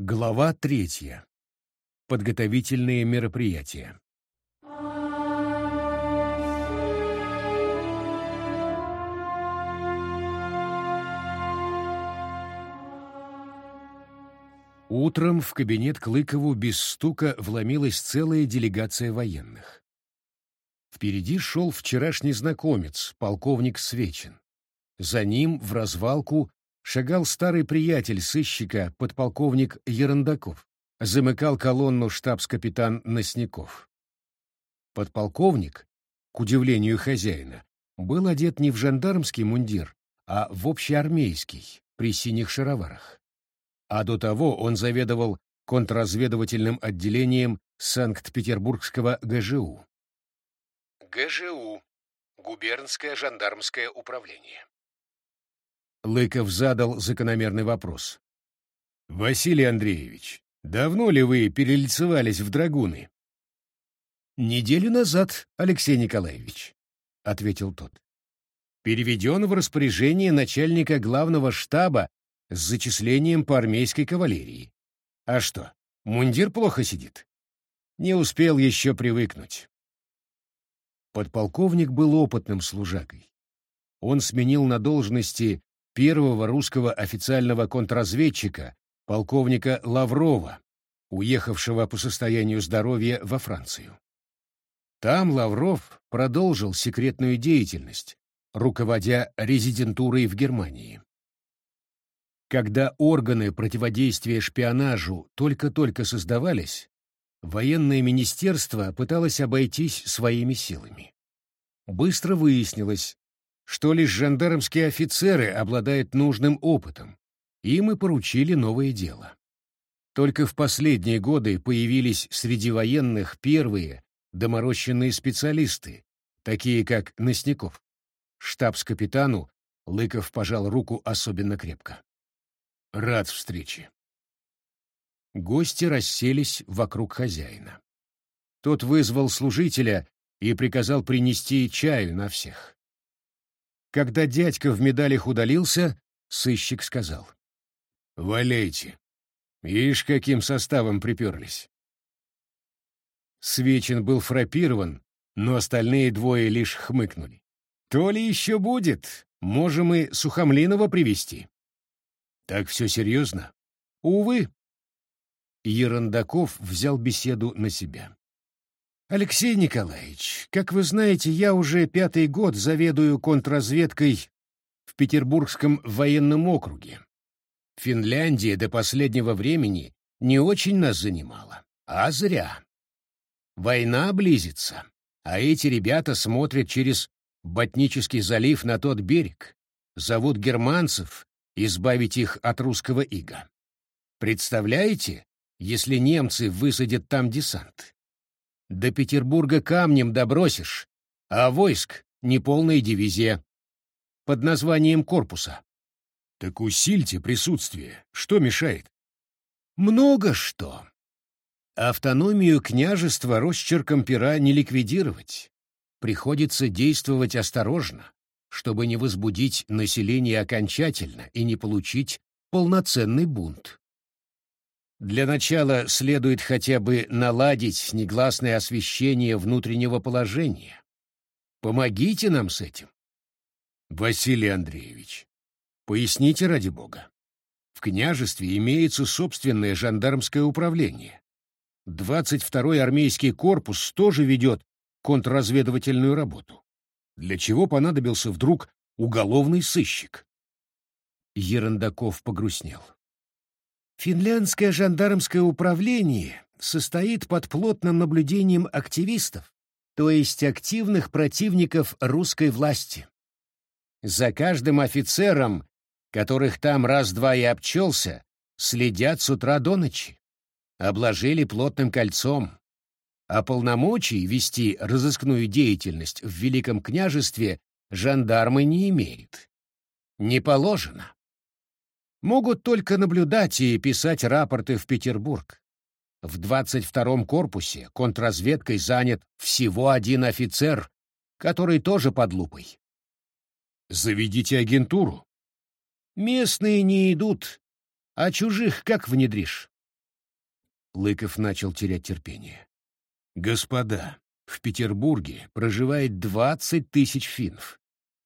Глава третья. Подготовительные мероприятия. Утром в кабинет Клыкову без стука вломилась целая делегация военных. Впереди шел вчерашний знакомец, полковник Свечин. За ним в развалку шагал старый приятель сыщика, подполковник Ерандаков. Замыкал колонну штабс-капитан Носников. Подполковник, к удивлению хозяина, был одет не в жандармский мундир, а в общеармейский, при синих шароварах. А до того он заведовал контрразведывательным отделением Санкт-Петербургского ГЖУ. ГЖУ — Губернское жандармское управление. Лыков задал закономерный вопрос. «Василий Андреевич, давно ли вы перелицевались в драгуны?» «Неделю назад, Алексей Николаевич», — ответил тот. «Переведен в распоряжение начальника главного штаба с зачислением по армейской кавалерии. А что, мундир плохо сидит? Не успел еще привыкнуть». Подполковник был опытным служакой. Он сменил на должности первого русского официального контрразведчика, полковника Лаврова, уехавшего по состоянию здоровья во Францию. Там Лавров продолжил секретную деятельность, руководя резидентурой в Германии. Когда органы противодействия шпионажу только-только создавались, военное министерство пыталось обойтись своими силами. Быстро выяснилось, что лишь жандармские офицеры обладают нужным опытом. Им и поручили новое дело. Только в последние годы появились среди военных первые доморощенные специалисты, такие как Носников. Штабс-капитану Лыков пожал руку особенно крепко. «Рад встрече». Гости расселись вокруг хозяина. Тот вызвал служителя и приказал принести чаю на всех. Когда дядька в медалях удалился, сыщик сказал. «Валяйте. Ишь, каким составом приперлись». Свечин был фрапирован, но остальные двое лишь хмыкнули. «То ли еще будет. Можем и Сухомлинова привести «Так все серьезно?» «Увы». Ерандаков взял беседу на себя. Алексей Николаевич, как вы знаете, я уже пятый год заведую контрразведкой в Петербургском военном округе. Финляндия до последнего времени не очень нас занимала, а зря. Война близится, а эти ребята смотрят через Ботнический залив на тот берег, зовут германцев избавить их от русского ига. Представляете, если немцы высадят там десант? До Петербурга камнем добросишь, а войск — неполная дивизия. Под названием корпуса. Так усильте присутствие. Что мешает? Много что. Автономию княжества росчерком пера не ликвидировать. Приходится действовать осторожно, чтобы не возбудить население окончательно и не получить полноценный бунт. Для начала следует хотя бы наладить негласное освещение внутреннего положения. Помогите нам с этим. Василий Андреевич, поясните ради бога. В княжестве имеется собственное жандармское управление. 22-й армейский корпус тоже ведет контрразведывательную работу. Для чего понадобился вдруг уголовный сыщик? Ерандаков погрустнел. Финляндское жандармское управление состоит под плотным наблюдением активистов, то есть активных противников русской власти. За каждым офицером, которых там раз-два и обчелся, следят с утра до ночи. Обложили плотным кольцом. А полномочий вести разыскную деятельность в Великом княжестве жандармы не имеют. Не положено могут только наблюдать и писать рапорты в Петербург. В 22-м корпусе контрразведкой занят всего один офицер, который тоже под лупой. Заведите агентуру. Местные не идут, а чужих как внедришь? Лыков начал терять терпение. «Господа, в Петербурге проживает двадцать тысяч финнов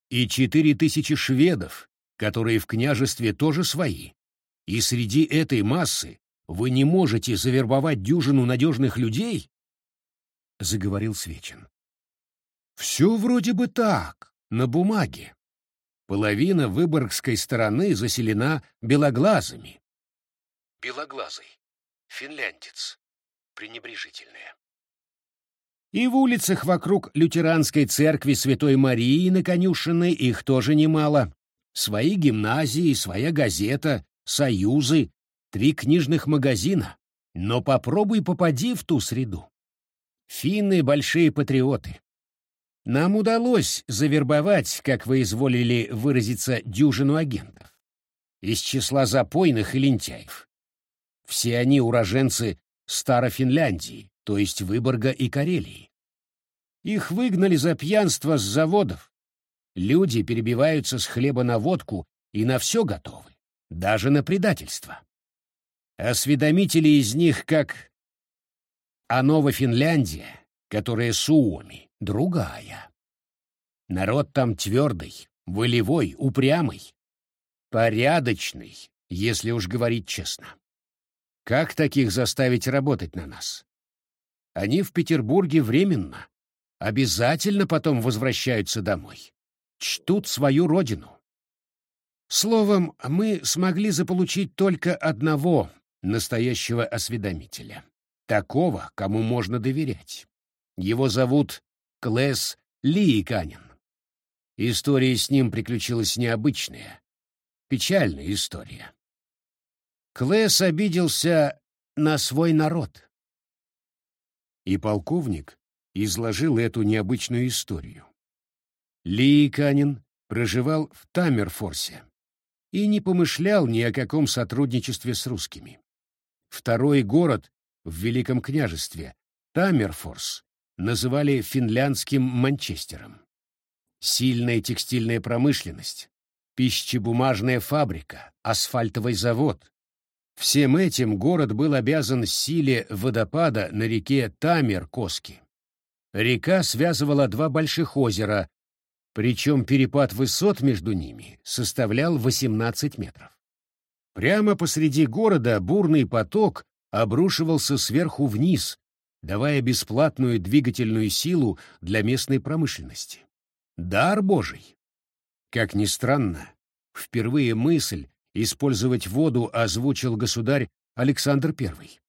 и четыре тысячи шведов, которые в княжестве тоже свои. И среди этой массы вы не можете завербовать дюжину надежных людей?» — заговорил Свечин. «Все вроде бы так, на бумаге. Половина выборгской стороны заселена белоглазыми». «Белоглазый. Финляндец. Пренебрежительное». И в улицах вокруг лютеранской церкви Святой Марии на Конюшиной их тоже немало. Свои гимназии, своя газета, союзы, три книжных магазина. Но попробуй попади в ту среду. Финны — большие патриоты. Нам удалось завербовать, как вы изволили выразиться, дюжину агентов. Из числа запойных и лентяев. Все они уроженцы Старофинляндии, то есть Выборга и Карелии. Их выгнали за пьянство с заводов. Люди перебиваются с хлеба на водку и на все готовы, даже на предательство. Осведомители из них как... А Новофинляндия, которая Суоми, другая. Народ там твердый, волевой, упрямый, порядочный, если уж говорить честно. Как таких заставить работать на нас? Они в Петербурге временно, обязательно потом возвращаются домой. Чтут свою родину. Словом, мы смогли заполучить только одного настоящего осведомителя. Такого, кому можно доверять. Его зовут Клэс Лииканин. История с ним приключилась необычная. Печальная история. Клэс обиделся на свой народ. И полковник изложил эту необычную историю. Ли Канин проживал в Таммерфорсе и не помышлял ни о каком сотрудничестве с русскими. Второй город в Великом княжестве, Таммерфорс, называли финляндским Манчестером. Сильная текстильная промышленность, пищебумажная фабрика, асфальтовый завод, Всем этим город был обязан силе водопада на реке Тамер-Коски. Река связывала два больших озера, причем перепад высот между ними составлял 18 метров. Прямо посреди города бурный поток обрушивался сверху вниз, давая бесплатную двигательную силу для местной промышленности. Дар Божий! Как ни странно, впервые мысль использовать воду озвучил государь Александр I.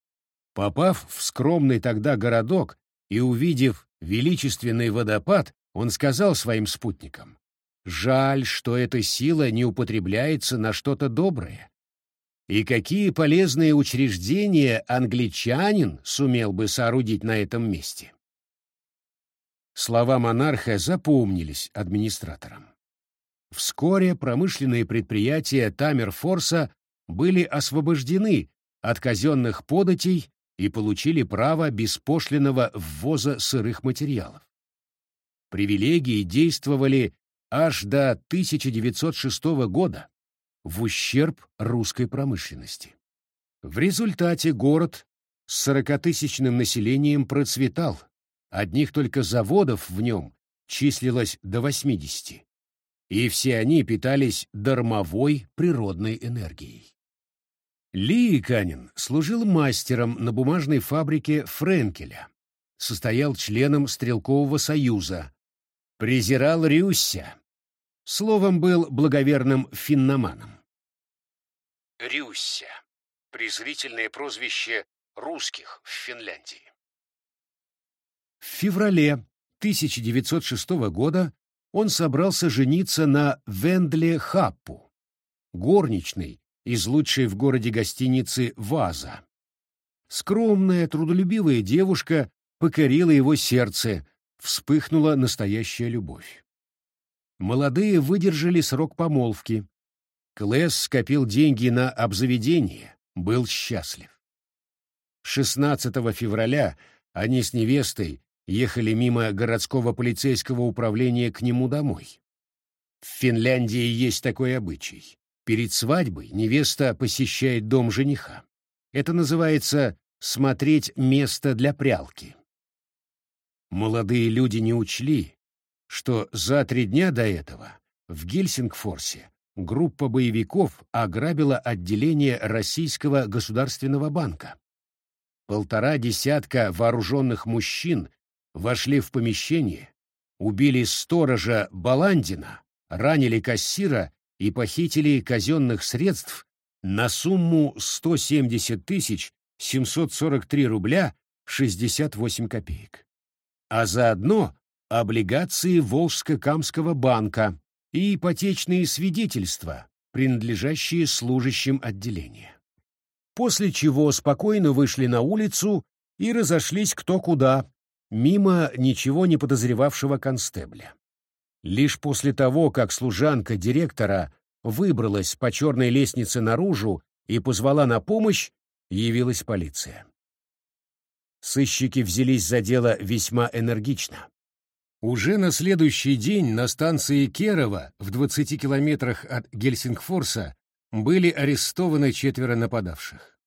Попав в скромный тогда городок и увидев величественный водопад, он сказал своим спутникам, «Жаль, что эта сила не употребляется на что-то доброе. И какие полезные учреждения англичанин сумел бы соорудить на этом месте?» Слова монарха запомнились администраторам. Вскоре промышленные предприятия Тамерфорса были освобождены от казенных податей и получили право беспошлинного ввоза сырых материалов. Привилегии действовали аж до 1906 года в ущерб русской промышленности. В результате город с 40-тысячным населением процветал, одних только заводов в нем числилось до 80 и все они питались дармовой природной энергией. Ли Канин служил мастером на бумажной фабрике Френкеля, состоял членом Стрелкового союза, презирал Рюсся, словом, был благоверным финноманом. Рюсся — презрительное прозвище русских в Финляндии. В феврале 1906 года он собрался жениться на Вендле Хаппу, горничной из лучшей в городе гостиницы «Ваза». Скромная, трудолюбивая девушка покорила его сердце, вспыхнула настоящая любовь. Молодые выдержали срок помолвки. Клэс скопил деньги на обзаведение, был счастлив. 16 февраля они с невестой ехали мимо городского полицейского управления к нему домой. В Финляндии есть такой обычай. Перед свадьбой невеста посещает дом жениха. Это называется смотреть место для прялки. Молодые люди не учли, что за три дня до этого в Гельсингфорсе группа боевиков ограбила отделение Российского государственного банка. Полтора десятка вооруженных мужчин вошли в помещение, убили сторожа Баландина, ранили кассира и похитили казенных средств на сумму 170 тысяч 743 рубля 68 копеек. А заодно облигации Волжско-Камского банка и ипотечные свидетельства, принадлежащие служащим отделения. После чего спокойно вышли на улицу и разошлись кто куда, мимо ничего не подозревавшего констебля. Лишь после того, как служанка директора выбралась по черной лестнице наружу и позвала на помощь, явилась полиция. Сыщики взялись за дело весьма энергично. Уже на следующий день на станции Керова в 20 километрах от Гельсингфорса были арестованы четверо нападавших.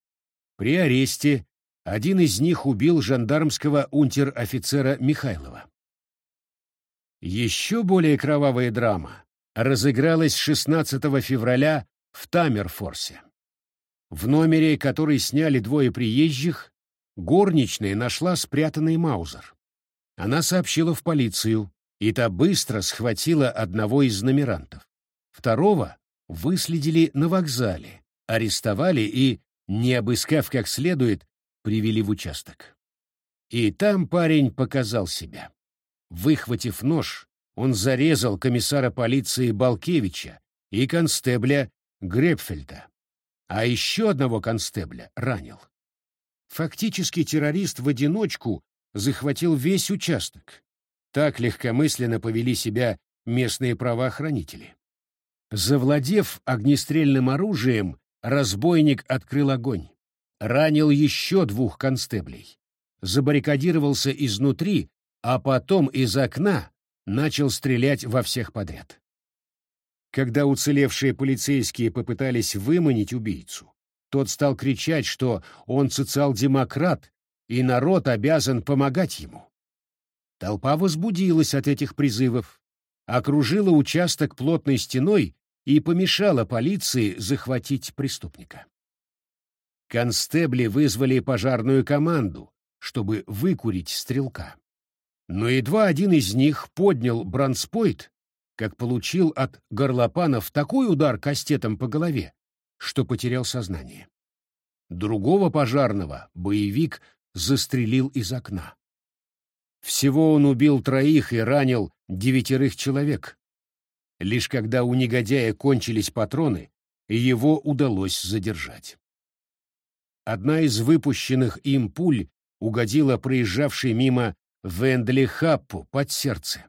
При аресте один из них убил жандармского унтер-офицера Михайлова. Еще более кровавая драма разыгралась 16 февраля в Тамерфорсе. В номере, который сняли двое приезжих, горничная нашла спрятанный маузер. Она сообщила в полицию, и та быстро схватила одного из номерантов. Второго выследили на вокзале, арестовали и, не обыскав как следует, привели в участок. И там парень показал себя. Выхватив нож, он зарезал комиссара полиции Балкевича и констебля Гребфельда, а еще одного констебля ранил. Фактически террорист в одиночку захватил весь участок. Так легкомысленно повели себя местные правоохранители. Завладев огнестрельным оружием, разбойник открыл огонь ранил еще двух констеблей, забаррикадировался изнутри, а потом из окна начал стрелять во всех подряд. Когда уцелевшие полицейские попытались выманить убийцу, тот стал кричать, что он социал-демократ, и народ обязан помогать ему. Толпа возбудилась от этих призывов, окружила участок плотной стеной и помешала полиции захватить преступника. Констебли вызвали пожарную команду, чтобы выкурить стрелка. Но едва один из них поднял бронспойт, как получил от горлопанов такой удар кастетом по голове, что потерял сознание. Другого пожарного боевик застрелил из окна. Всего он убил троих и ранил девятерых человек. Лишь когда у негодяя кончились патроны, его удалось задержать. Одна из выпущенных им пуль угодила проезжавшей мимо Вендли Хаппу под сердце.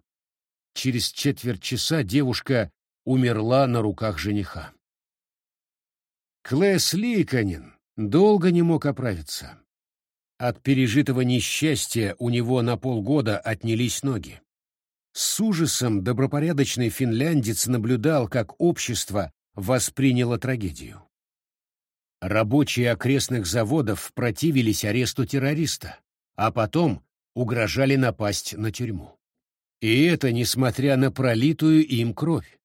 Через четверть часа девушка умерла на руках жениха. Клэс Ликонин долго не мог оправиться. От пережитого несчастья у него на полгода отнялись ноги. С ужасом добропорядочный финляндец наблюдал, как общество восприняло трагедию. Рабочие окрестных заводов противились аресту террориста, а потом угрожали напасть на тюрьму. И это несмотря на пролитую им кровь.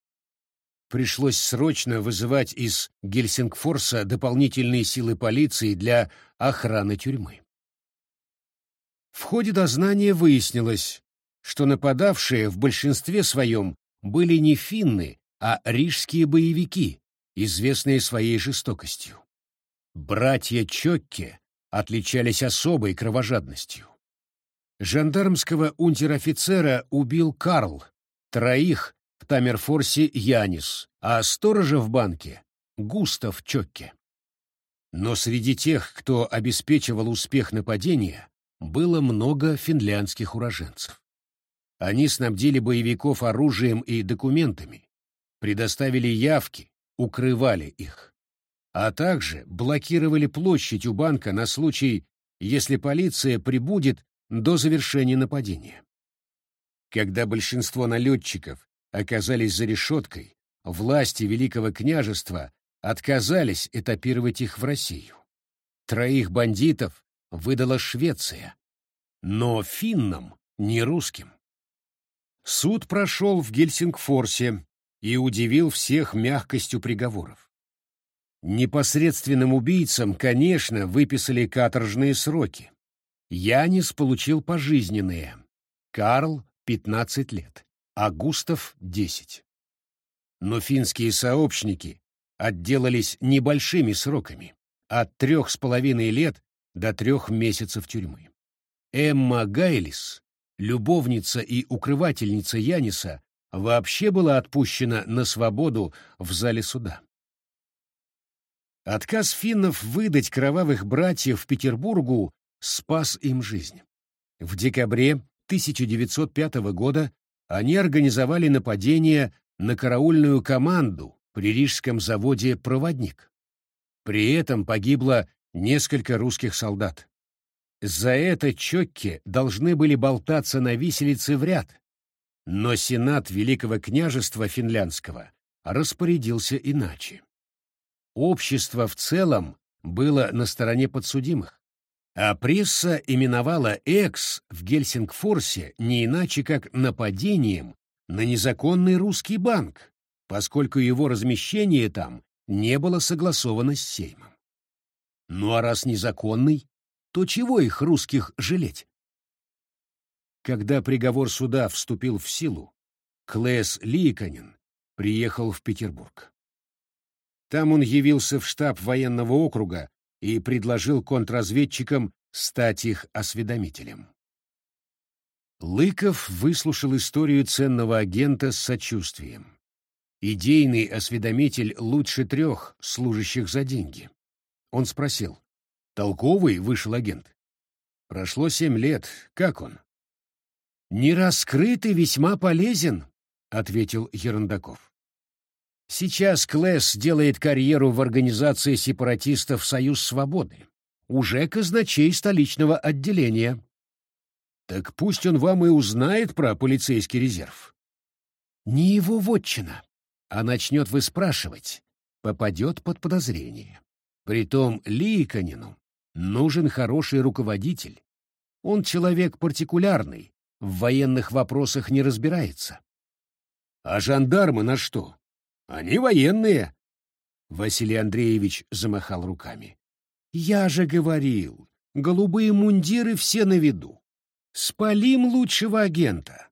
Пришлось срочно вызывать из Гельсингфорса дополнительные силы полиции для охраны тюрьмы. В ходе дознания выяснилось, что нападавшие в большинстве своем были не финны, а рижские боевики, известные своей жестокостью. Братья Чокки отличались особой кровожадностью. Жандармского унтер-офицера убил Карл, троих в Тамерфорсе Янис, а сторожа в банке — Густав Чокке. Но среди тех, кто обеспечивал успех нападения, было много финляндских уроженцев. Они снабдили боевиков оружием и документами, предоставили явки, укрывали их а также блокировали площадь у банка на случай, если полиция прибудет до завершения нападения. Когда большинство налетчиков оказались за решеткой, власти Великого княжества отказались этапировать их в Россию. Троих бандитов выдала Швеция, но финнам, не русским. Суд прошел в Гельсингфорсе и удивил всех мягкостью приговоров. Непосредственным убийцам, конечно, выписали каторжные сроки. Янис получил пожизненные, Карл — 15 лет, а Густав — 10. Но финские сообщники отделались небольшими сроками, от трех с половиной лет до трех месяцев тюрьмы. Эмма Гайлис, любовница и укрывательница Яниса, вообще была отпущена на свободу в зале суда. Отказ финнов выдать кровавых братьев Петербургу спас им жизнь. В декабре 1905 года они организовали нападение на караульную команду при рижском заводе «Проводник». При этом погибло несколько русских солдат. За это Чокки должны были болтаться на виселице в ряд, но Сенат Великого княжества Финляндского распорядился иначе. Общество в целом было на стороне подсудимых, а пресса именовала Экс в Гельсингфорсе не иначе как нападением на незаконный русский банк, поскольку его размещение там не было согласовано с Сеймом. Ну а раз незаконный, то чего их русских жалеть? Когда приговор суда вступил в силу, Клэс Ликанин приехал в Петербург. Там он явился в штаб военного округа и предложил контрразведчикам стать их осведомителем. Лыков выслушал историю ценного агента с сочувствием. Идейный осведомитель лучше трех, служащих за деньги. Он спросил, «Толковый вышел агент?» «Прошло семь лет. Как он?» «Не раскрытый весьма полезен», — ответил Ерундаков. «Сейчас Клэс делает карьеру в организации сепаратистов «Союз свободы», уже казначей столичного отделения». «Так пусть он вам и узнает про полицейский резерв». «Не его вотчина, а начнет выспрашивать, попадет под подозрение. Притом Ликонину нужен хороший руководитель. Он человек партикулярный, в военных вопросах не разбирается. А жандармы на что? Они военные. Василий Андреевич замахал руками. Я же говорил, голубые мундиры все на виду. Спалим лучшего агента.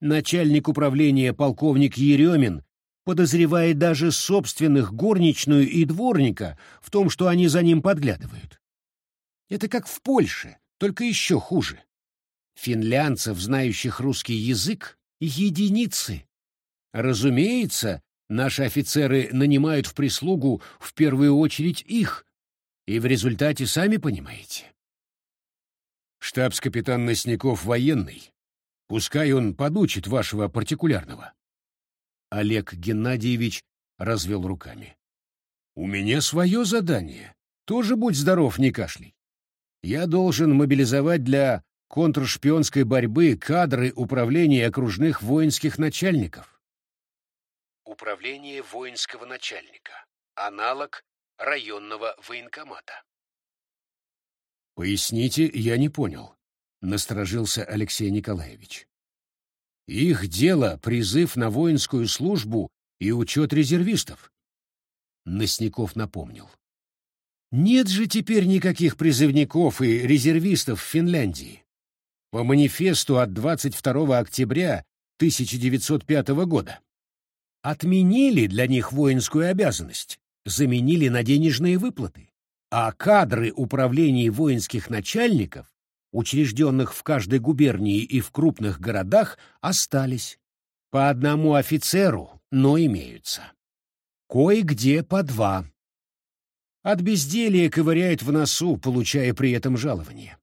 Начальник управления полковник Еремин подозревает даже собственных горничную и дворника в том, что они за ним подглядывают. Это как в Польше, только еще хуже. Финлянцев, знающих русский язык, единицы. Разумеется, наши офицеры нанимают в прислугу в первую очередь их, и в результате сами понимаете. Штабс-капитан Носников военный. Пускай он подучит вашего партикулярного. Олег Геннадьевич развел руками. У меня свое задание. Тоже будь здоров, не кашляй. Я должен мобилизовать для контршпионской борьбы кадры управления окружных воинских начальников. Управление воинского начальника. Аналог районного военкомата. Поясните, я не понял, насторожился Алексей Николаевич. Их дело — призыв на воинскую службу и учет резервистов. Носников напомнил. Нет же теперь никаких призывников и резервистов в Финляндии. По манифесту от 22 октября 1905 года. Отменили для них воинскую обязанность, заменили на денежные выплаты, а кадры управлений воинских начальников, учрежденных в каждой губернии и в крупных городах, остались. По одному офицеру, но имеются. Кое-где по два. От безделия ковыряют в носу, получая при этом жалование.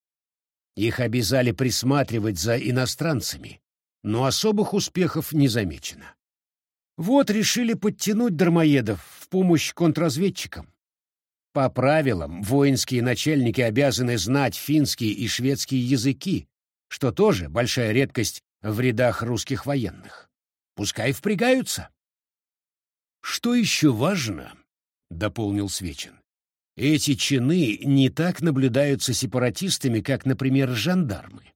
Их обязали присматривать за иностранцами, но особых успехов не замечено. Вот решили подтянуть дармоедов в помощь контрразведчикам. По правилам, воинские начальники обязаны знать финские и шведские языки, что тоже большая редкость в рядах русских военных. Пускай впрягаются. «Что еще важно?» — дополнил Свечин. эти чины не так наблюдаются сепаратистами, как, например, жандармы.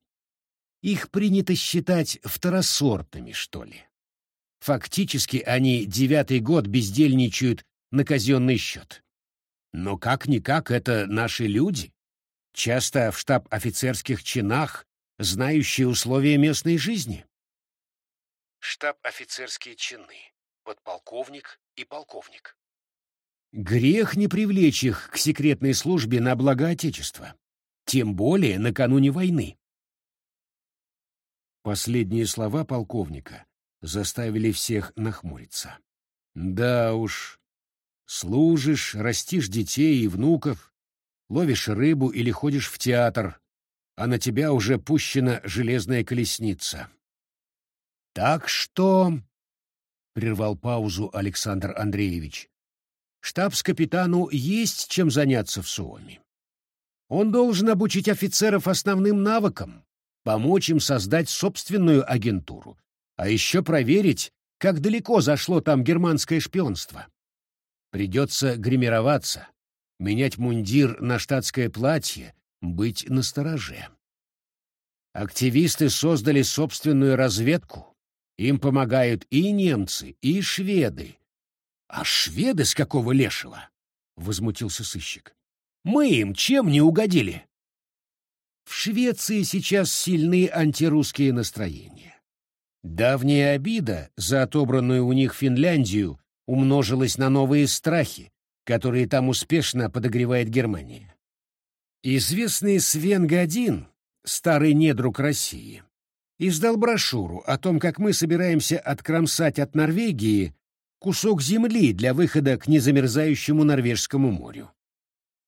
Их принято считать второсортными, что ли. Фактически они девятый год бездельничают на казенный счет. Но как-никак это наши люди, часто в штаб офицерских чинах, знающие условия местной жизни. Штаб-офицерские чины, подполковник и полковник. Грех не привлечь их к секретной службе на благо Отечества, тем более накануне войны. Последние слова полковника заставили всех нахмуриться. Да уж, служишь, растишь детей и внуков, ловишь рыбу или ходишь в театр, а на тебя уже пущена железная колесница. Так что, — прервал паузу Александр Андреевич, — штабс-капитану есть чем заняться в Суоме. Он должен обучить офицеров основным навыкам, помочь им создать собственную агентуру, а еще проверить, как далеко зашло там германское шпионство. Придется гримироваться, менять мундир на штатское платье, быть настороже. Активисты создали собственную разведку. Им помогают и немцы, и шведы. А шведы с какого лешего? Возмутился сыщик. Мы им чем не угодили? В Швеции сейчас сильны антирусские настроения. Давняя обида за отобранную у них Финляндию умножилась на новые страхи, которые там успешно подогревает Германия. Известный Свен Годин, старый недруг России, издал брошюру о том, как мы собираемся откромсать от Норвегии кусок земли для выхода к незамерзающему Норвежскому морю.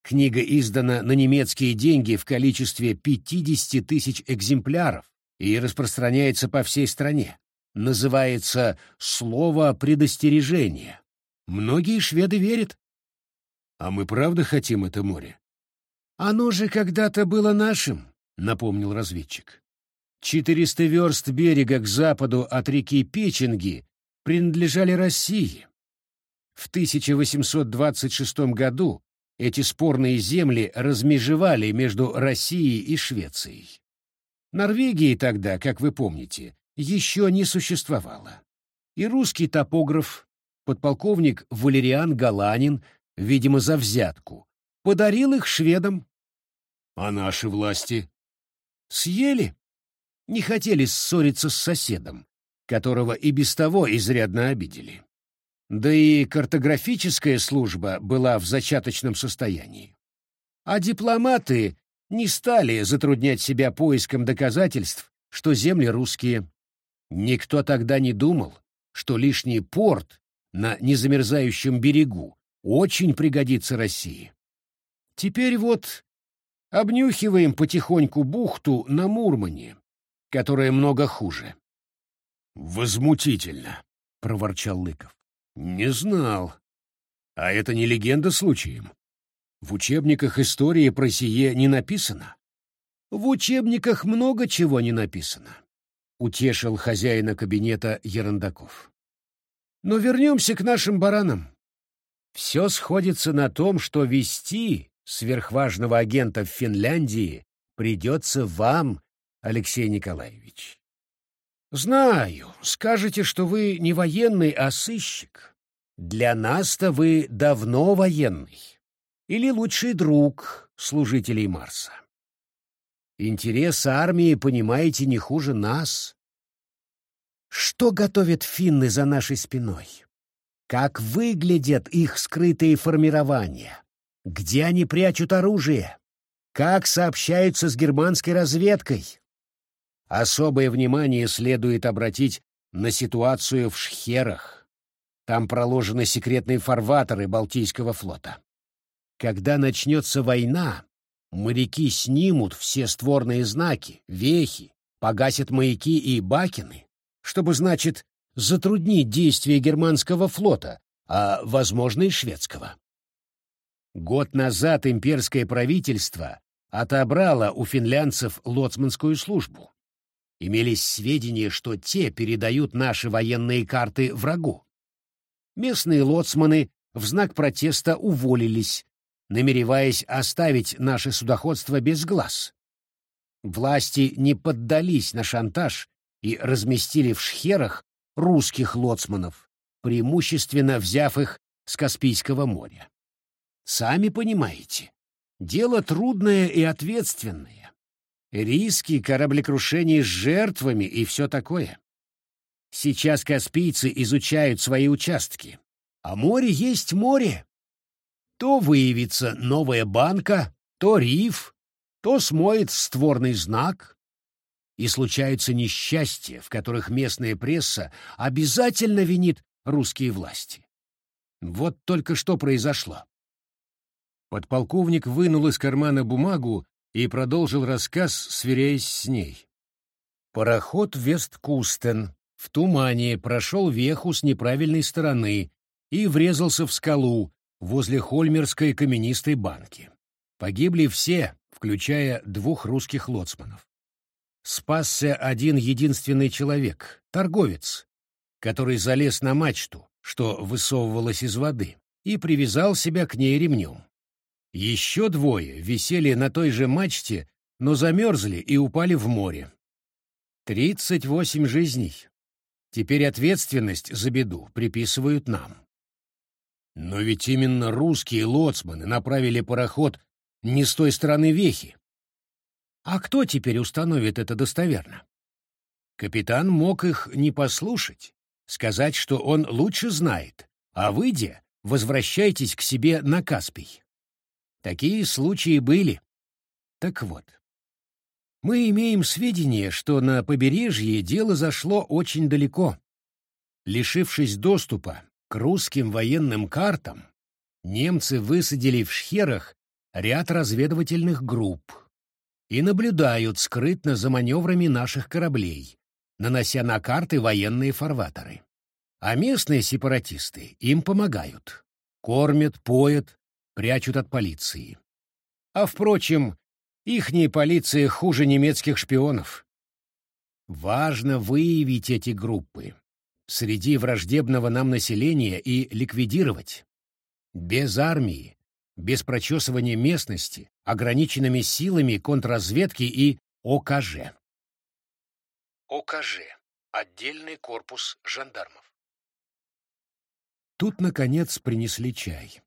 Книга издана на немецкие деньги в количестве 50 тысяч экземпляров и распространяется по всей стране. Называется «Слово предостережения». Многие шведы верят. А мы правда хотим это море? Оно же когда-то было нашим, напомнил разведчик. Четыреста верст берега к западу от реки Печенги принадлежали России. В 1826 году эти спорные земли размежевали между Россией и Швецией. Норвегии тогда, как вы помните, еще не существовало. И русский топограф, подполковник Валериан Галанин, видимо, за взятку, подарил их шведам. А наши власти? Съели. Не хотели ссориться с соседом, которого и без того изрядно обидели. Да и картографическая служба была в зачаточном состоянии. А дипломаты не стали затруднять себя поиском доказательств, что земли русские. Никто тогда не думал, что лишний порт на незамерзающем берегу очень пригодится России. Теперь вот обнюхиваем потихоньку бухту на Мурмане, которая много хуже. «Возмутительно», — проворчал Лыков. «Не знал. А это не легенда случаем?» В учебниках истории про сие не написано. В учебниках много чего не написано, утешил хозяина кабинета Ерандаков. Но вернемся к нашим баранам. Все сходится на том, что вести сверхважного агента в Финляндии придется вам, Алексей Николаевич. Знаю, скажете, что вы не военный, а сыщик. Для нас-то вы давно военный или лучший друг служителей Марса. Интерес армии понимаете не хуже нас. Что готовят финны за нашей спиной? Как выглядят их скрытые формирования? Где они прячут оружие? Как сообщаются с германской разведкой? Особое внимание следует обратить на ситуацию в Шхерах. Там проложены секретные фарватеры Балтийского флота. Когда начнется война, моряки снимут все створные знаки, вехи, погасят маяки и бакины, чтобы, значит, затруднить действия германского флота, а, возможно, и шведского. Год назад имперское правительство отобрало у финлянцев лоцманскую службу. Имелись сведения, что те передают наши военные карты врагу. Местные лоцманы в знак протеста уволились, намереваясь оставить наше судоходство без глаз. Власти не поддались на шантаж и разместили в шхерах русских лоцманов, преимущественно взяв их с Каспийского моря. Сами понимаете, дело трудное и ответственное. Риски, кораблекрушения с жертвами и все такое. Сейчас каспийцы изучают свои участки. А море есть море. То выявится новая банка, то риф, то смоет створный знак. И случаются несчастья, в которых местная пресса обязательно винит русские власти. Вот только что произошло. Подполковник вынул из кармана бумагу и продолжил рассказ, сверяясь с ней. Пароход Весткустен в тумане прошел веху с неправильной стороны и врезался в скалу возле Хольмерской каменистой банки. Погибли все, включая двух русских лоцманов. Спасся один единственный человек, торговец, который залез на мачту, что высовывалась из воды, и привязал себя к ней ремнем. Еще двое висели на той же мачте, но замерзли и упали в море. Тридцать восемь жизней. Теперь ответственность за беду приписывают нам. Но ведь именно русские лоцманы направили пароход не с той стороны вехи. А кто теперь установит это достоверно? Капитан мог их не послушать, сказать, что он лучше знает, а выйдя, возвращайтесь к себе на Каспий. Такие случаи были. Так вот, мы имеем сведения, что на побережье дело зашло очень далеко. Лишившись доступа к русским военным картам, немцы высадили в Шхерах ряд разведывательных групп и наблюдают скрытно за маневрами наших кораблей, нанося на карты военные фарватеры. А местные сепаратисты им помогают. Кормят, поят, прячут от полиции. А, впрочем, ихняя полиция хуже немецких шпионов. Важно выявить эти группы среди враждебного нам населения и ликвидировать. Без армии, без прочесывания местности, ограниченными силами контрразведки и ОКЖ. ОКЖ — отдельный корпус жандармов. Тут, наконец, принесли чай.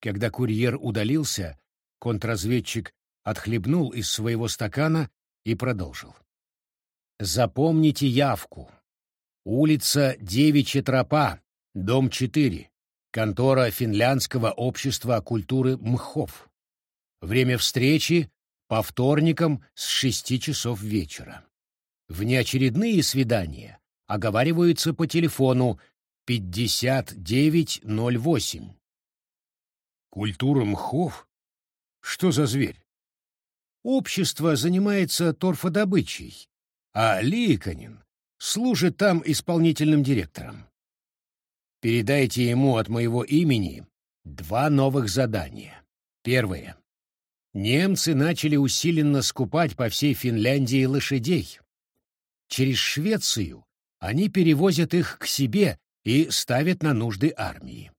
Когда курьер удалился, контрразведчик отхлебнул из своего стакана и продолжил. «Запомните явку. Улица Девичья тропа, дом 4, контора Финляндского общества культуры МХОВ. Время встречи по вторникам с шести часов вечера. Внеочередные свидания оговариваются по телефону 5908. Культура мхов? Что за зверь? Общество занимается торфодобычей, а Ликонин служит там исполнительным директором. Передайте ему от моего имени два новых задания. Первое. Немцы начали усиленно скупать по всей Финляндии лошадей. Через Швецию они перевозят их к себе и ставят на нужды армии.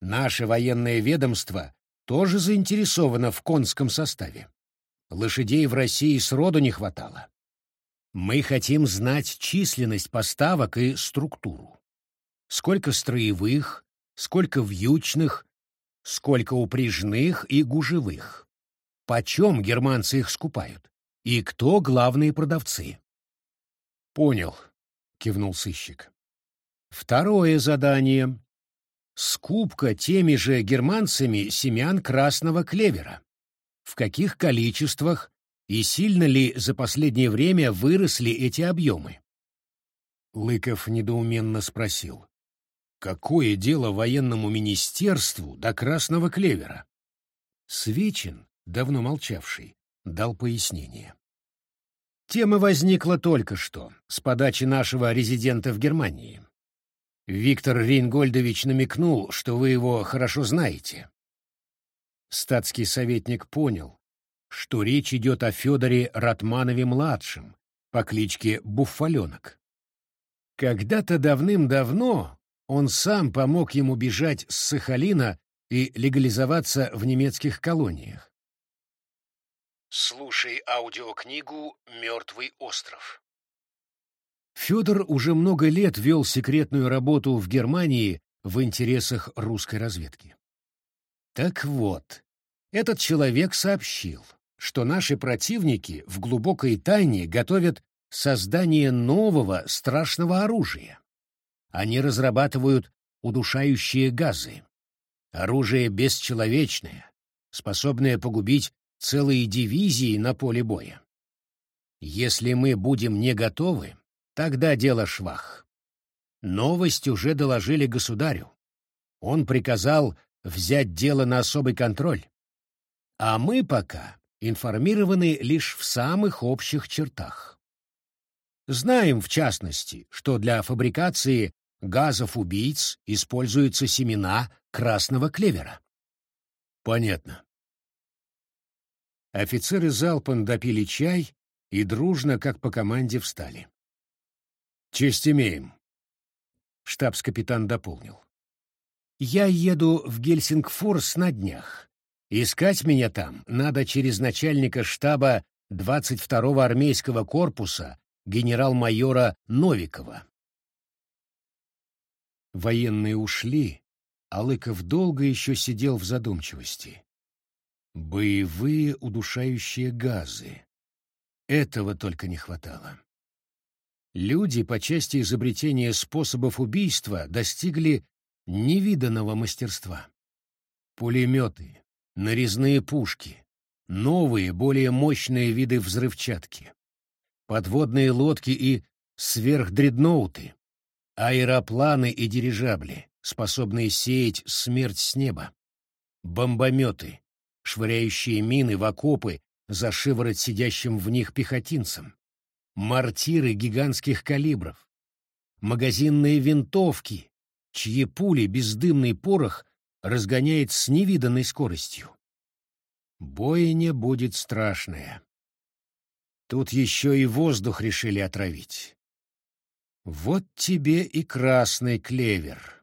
Наше военное ведомство тоже заинтересовано в конском составе. Лошадей в России сроду не хватало. Мы хотим знать численность поставок и структуру. Сколько строевых, сколько вьючных, сколько упряжных и гужевых. Почем германцы их скупают? И кто главные продавцы? Понял, кивнул сыщик. Второе задание. Скупка теми же германцами семян красного клевера. В каких количествах и сильно ли за последнее время выросли эти объемы? Лыков недоуменно спросил. Какое дело военному министерству до красного клевера? Свечин, давно молчавший, дал пояснение. Тема возникла только что, с подачи нашего резидента в Германии. Виктор Рейнгольдович намекнул, что вы его хорошо знаете. Статский советник понял, что речь идет о Федоре Ратманове-младшем по кличке Буфаленок. Когда-то давным-давно он сам помог ему бежать с Сахалина и легализоваться в немецких колониях. Слушай аудиокнигу «Мертвый остров». Федор уже много лет вел секретную работу в Германии в интересах русской разведки. Так вот, этот человек сообщил, что наши противники в глубокой тайне готовят создание нового страшного оружия. Они разрабатывают удушающие газы. Оружие бесчеловечное, способное погубить целые дивизии на поле боя. Если мы будем не готовы, тогда дело швах. Новость уже доложили государю. Он приказал взять дело на особый контроль. А мы пока информированы лишь в самых общих чертах. Знаем, в частности, что для фабрикации газов-убийц используются семена красного клевера. Понятно. Офицеры залпом допили чай и дружно, как по команде, встали. «Честь имеем», — штабс-капитан дополнил. «Я еду в Гельсингфорс на днях. Искать меня там надо через начальника штаба 22-го армейского корпуса генерал-майора Новикова». Военные ушли, а Лыков долго еще сидел в задумчивости. Боевые удушающие газы. Этого только не хватало. Люди по части изобретения способов убийства достигли невиданного мастерства. Пулеметы, нарезные пушки, новые, более мощные виды взрывчатки, подводные лодки и сверхдредноуты, аэропланы и дирижабли, способные сеять смерть с неба, бомбометы, швыряющие мины в окопы за шиворот сидящим в них пехотинцам, мортиры гигантских калибров, магазинные винтовки, чьи пули бездымный порох разгоняет с невиданной скоростью. Бойня будет страшная. Тут еще и воздух решили отравить. Вот тебе и красный клевер.